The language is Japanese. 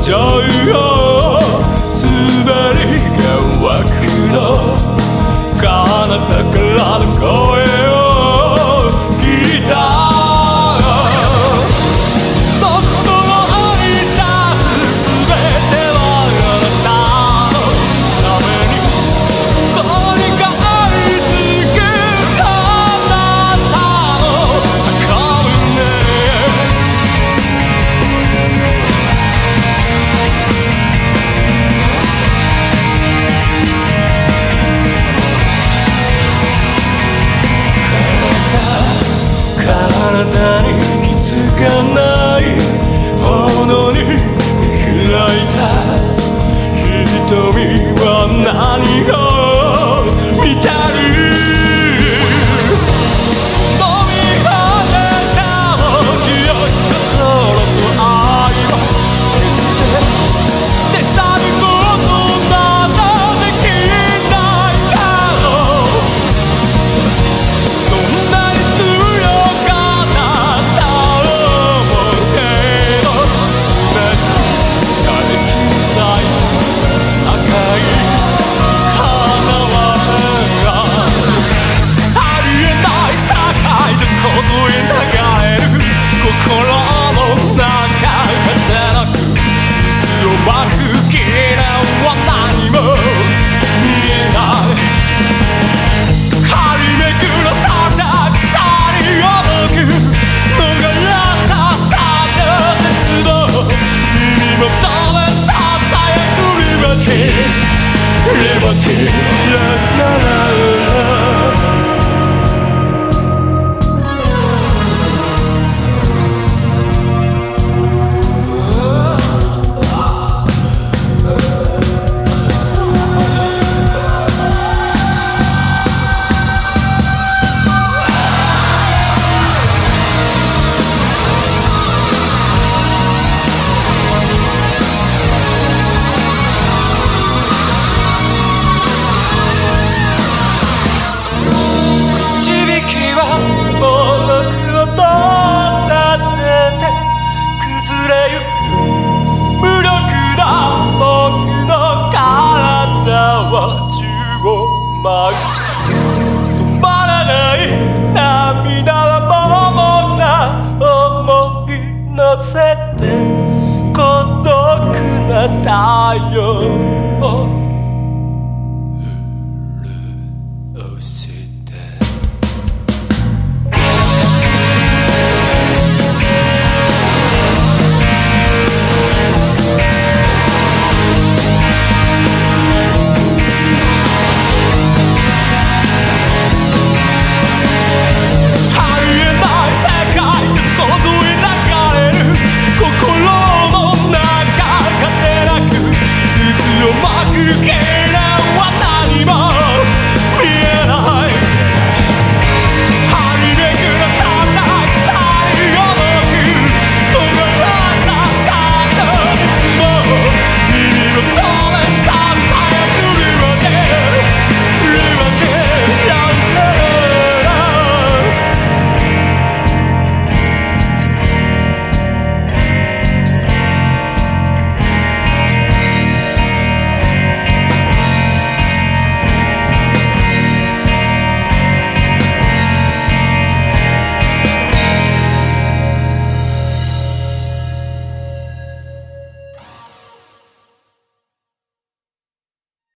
教育。ない気づかないものに開いた。瞳は何を？大勇。Oh. You can't.